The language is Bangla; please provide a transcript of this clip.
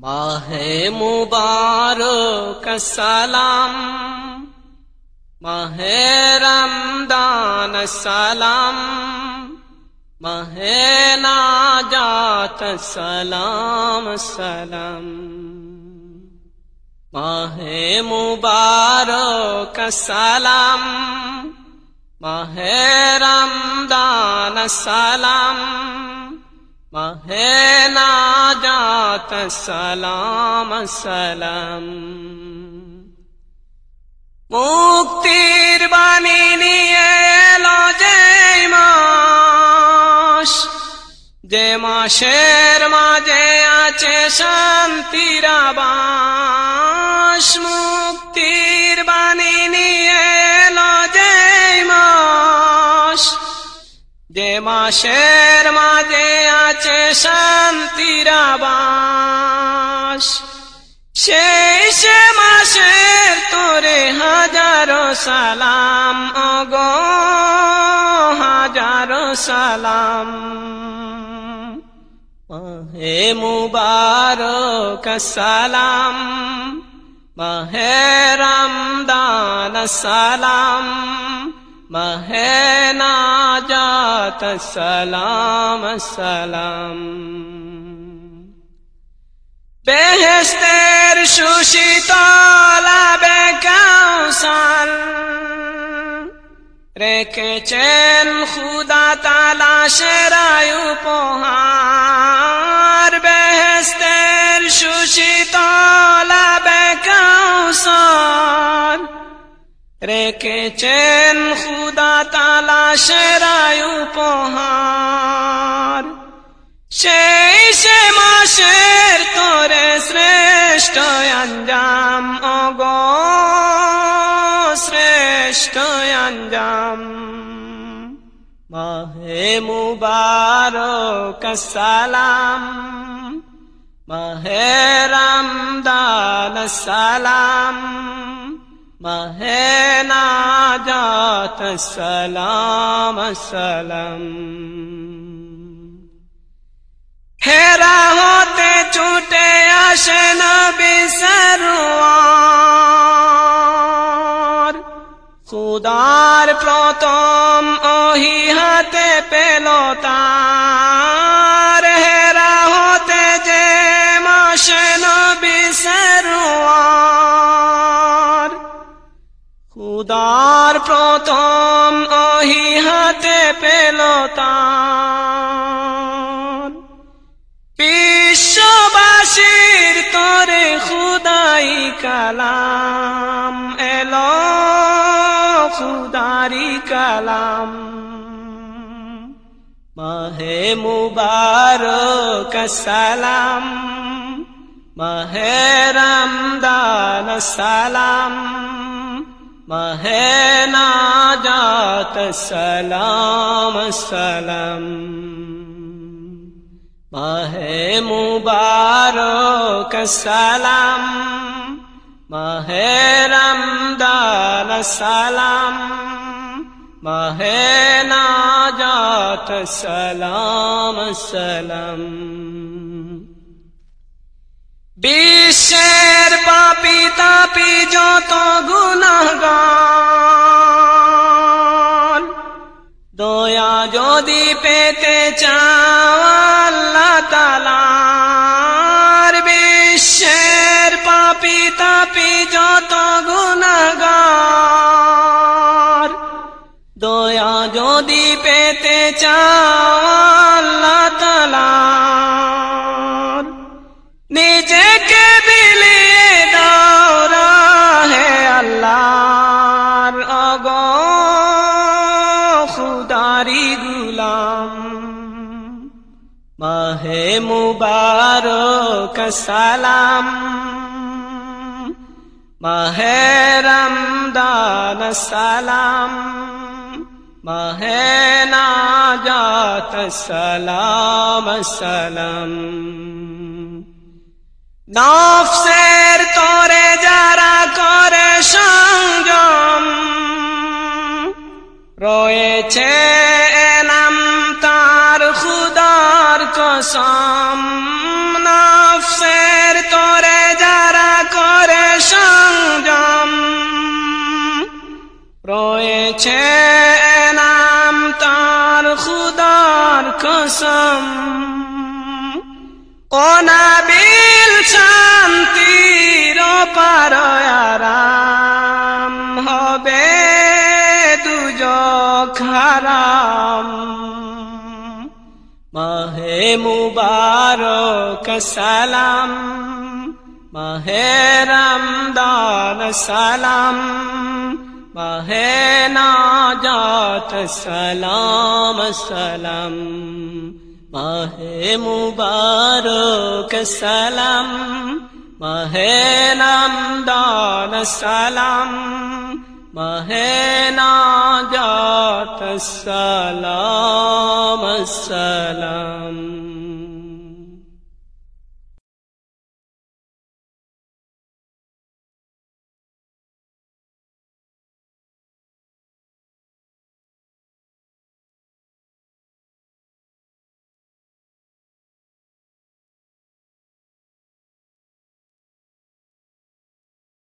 ماہ مبارک، سلام۔ ماہ رمضان، سلام۔ ماہ ناجات، سلام سلام۔ ماہ مبارک، سلام۔ ماہ رمضان، سلام۔ ماہ نا সালাম সালাম। মুক্তির বাণী নিয়ে এলো যে মাস, যে মাসের মাঝে আছে শান্তির আবাস মুক্তির বাণী নিয়ে এলো যে মাস, যে মাসের মাঝে আছে শান্তির আবাস সেই সে মাসের তোরে হাজারো সালাম অগো হাজারো সালাম মাহে মুবারক সালাম মাহে রমদান সালাম মাহে নাজাত সালাম সালাম বেহেস্তের সুশীতলা বেকাউসাল রেখেছেন খুদা তালা সেরায় উপহার। বেহেস্তের সুশীতলা বেকাউসাল রেখেছেন খুদা তালা সেরায় উপহার। সেই সে মাসের তোরে শ্রেষ্ঠ অঞ্জাম অগ শ্রেষ্ঠ অঞ্জাম মাহে মুবারক সালাম মাহে রমদান সালাম মাহে নাজাত সালাম সালাম হেরা হতে ছুটে আসে নবী সরওয়ার খুদার প্রথম ওহি হাতে পেল তার। হেরা হতে যে মাসে নবী সরওয়ার খুদার প্রথম ওহি হাতে পেল তার। کلام، اے لو سوداری کلام۔ ماہ مبارک، سلام۔ ماہ رمضان، سلام۔ ماہ ناجات، سلام سلام۔ ماہ مبارک، سلام۔ মাহে রমদান সালাম মাহে নাজাত সালাম সালাম বিশ্বের পাপি তাপি যত গুণগান দয়া যদি পেতে চাও যদি পেতে চাও আল্লাহ তালার নিজেকে বিলিয়ে দাও রাহে আল্লাহর অগ খুদারি গুলাম। মাহে মুবারক সালাম। মাহে রমদান সালাম। مہین جات سلام سلام নফসের তোরে যারা করে সংযম রয়েছে এনাম তার খুদার কসম নফসের করে যারা করে সংযম রয়েছে কুসুম। অনাবিল শান্তির পারয়ারাম হবে দুজক হারাম। মাহে মুবারক সালাম মাহে রমদান সালাম। ہے نا جات سلام سلام۔ ماہ مبارک، سلام۔ ماہ نمدان، سلام۔ ماہ نا جات سلام سلام۔